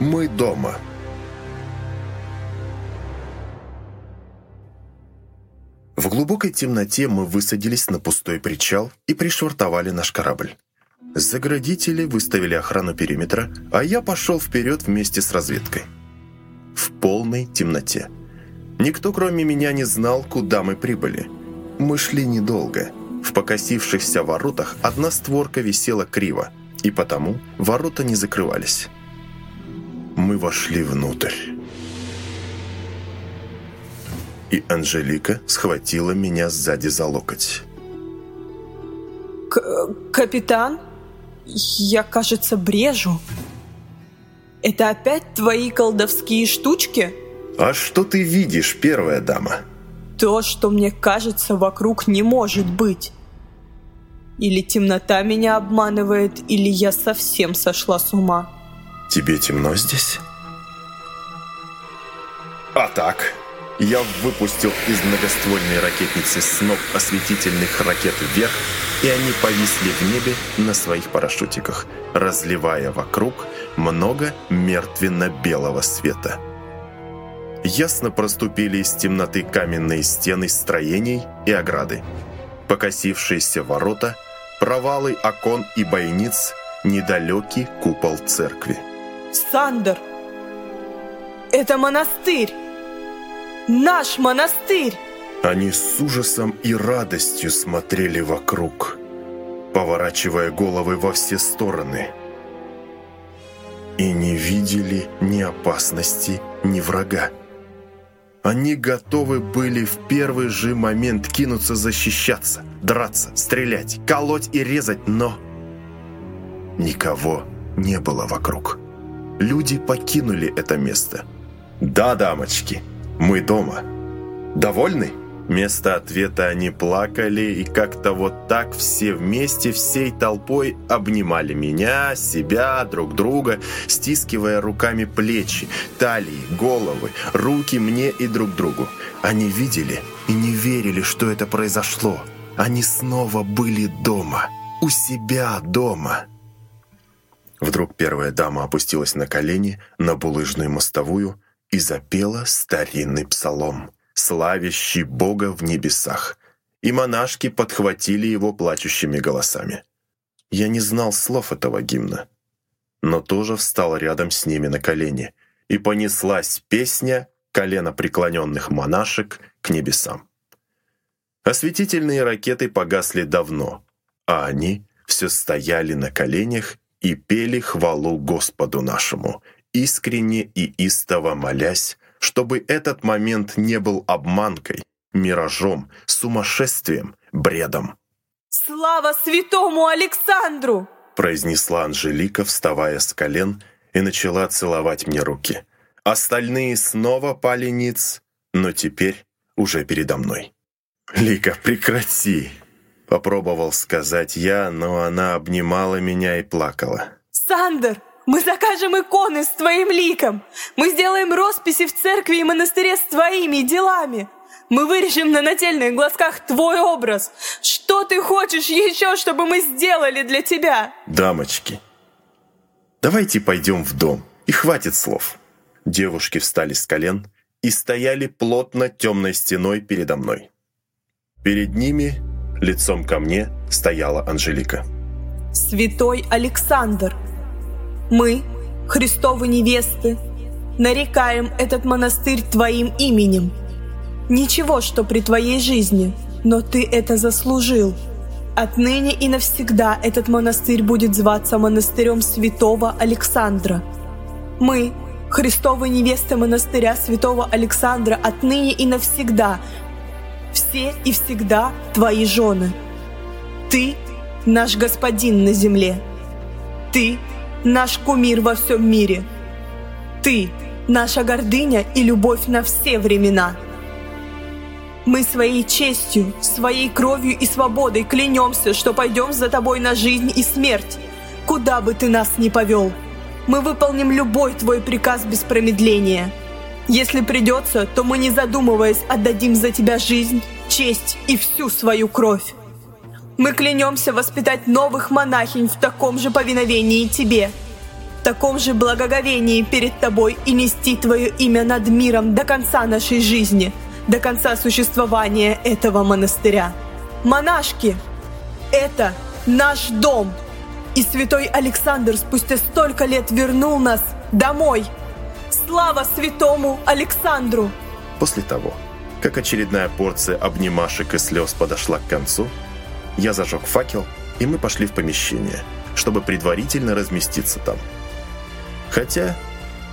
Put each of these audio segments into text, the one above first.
Мы дома. В глубокой темноте мы высадились на пустой причал и пришвартовали наш корабль. Заградители выставили охрану периметра, а я пошел вперед вместе с разведкой. В полной темноте. Никто, кроме меня, не знал, куда мы прибыли. Мы шли недолго. В покосившихся воротах одна створка висела криво, и потому ворота не закрывались. Мы вошли внутрь. И Анжелика схватила меня сзади за локоть. К «Капитан, я, кажется, брежу. Это опять твои колдовские штучки?» «А что ты видишь, первая дама?» «То, что мне кажется, вокруг не может быть. Или темнота меня обманывает, или я совсем сошла с ума». «Тебе темно здесь?» «А так?» Я выпустил из многоствольной ракетницы сноп осветительных ракет вверх, и они повисли в небе на своих парашютиках, разливая вокруг много мертвенно-белого света. Ясно проступили из темноты каменные стены строений и ограды, покосившиеся ворота, провалы окон и бойниц, недалекий купол церкви. «Сандер! Это монастырь!» Наш монастырь!» Они с ужасом и радостью смотрели вокруг, поворачивая головы во все стороны. И не видели ни опасности, ни врага. Они готовы были в первый же момент кинуться защищаться, драться, стрелять, колоть и резать, но... Никого не было вокруг. Люди покинули это место. Да, дамочки, мы дома. Довольны?» Вместо ответа они плакали и как-то вот так все вместе, всей толпой обнимали меня, себя, друг друга, стискивая руками плечи, талии, головы, руки мне и друг другу. Они видели и не верили, что это произошло. Они снова были дома, у себя дома. Вдруг первая дама опустилась на колени на булыжную мостовую, и запела старинный псалом, славящий Бога в небесах, и монашки подхватили его плачущими голосами. Я не знал слов этого гимна, но тоже встал рядом с ними на колени, и понеслась песня колено преклоненных монашек к небесам. Осветительные ракеты погасли давно, а они все стояли на коленях и пели хвалу Господу нашему искренне и истово молясь, чтобы этот момент не был обманкой, миражом, сумасшествием, бредом. «Слава святому Александру!» произнесла Анжелика, вставая с колен, и начала целовать мне руки. Остальные снова пали ниц, но теперь уже передо мной. «Лика, прекрати!» Попробовал сказать я, но она обнимала меня и плакала. «Сандер, мы закажем иконы с твоим ликом. Мы сделаем росписи в церкви и монастыре с твоими делами. Мы вырежем на нательных глазках твой образ. Что ты хочешь еще, чтобы мы сделали для тебя? Дамочки, давайте пойдем в дом. И хватит слов. Девушки встали с колен и стояли плотно темной стеной передо мной. Перед ними, лицом ко мне, стояла Анжелика. «Святой Александр!» Мы, Христовы невесты, нарекаем этот монастырь Твоим именем. Ничего, что при Твоей жизни, но Ты это заслужил. Отныне и навсегда этот монастырь будет зваться монастырем святого Александра. Мы, Христовы невесты монастыря святого Александра, отныне и навсегда, все и всегда Твои жены. Ты – наш Господин на земле. Ты – наш кумир во всем мире. Ты – наша гордыня и любовь на все времена. Мы своей честью, своей кровью и свободой клянемся, что пойдем за тобой на жизнь и смерть, куда бы ты нас ни повел. Мы выполним любой твой приказ без промедления. Если придется, то мы, не задумываясь, отдадим за тебя жизнь, честь и всю свою кровь. Мы клянемся воспитать новых монахинь в таком же повиновении тебе. таком же благоговении перед тобой и нести твое имя над миром до конца нашей жизни, до конца существования этого монастыря. Монашки, это наш дом. И святой Александр спустя столько лет вернул нас домой. Слава святому Александру! После того, как очередная порция обнимашек и слез подошла к концу, я зажег факел, и мы пошли в помещение, чтобы предварительно разместиться там. Хотя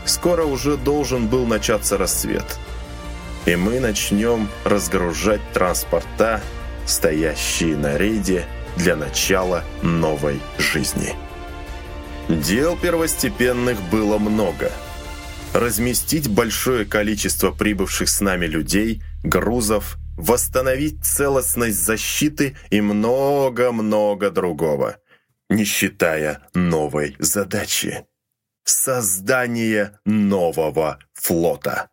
скоро уже должен был начаться рассвет, и мы начнем разгружать транспорта, стоящие на рейде для начала новой жизни. Дел первостепенных было много. Разместить большое количество прибывших с нами людей, грузов, восстановить целостность защиты и много-много другого, не считая новой задачи – создания нового флота.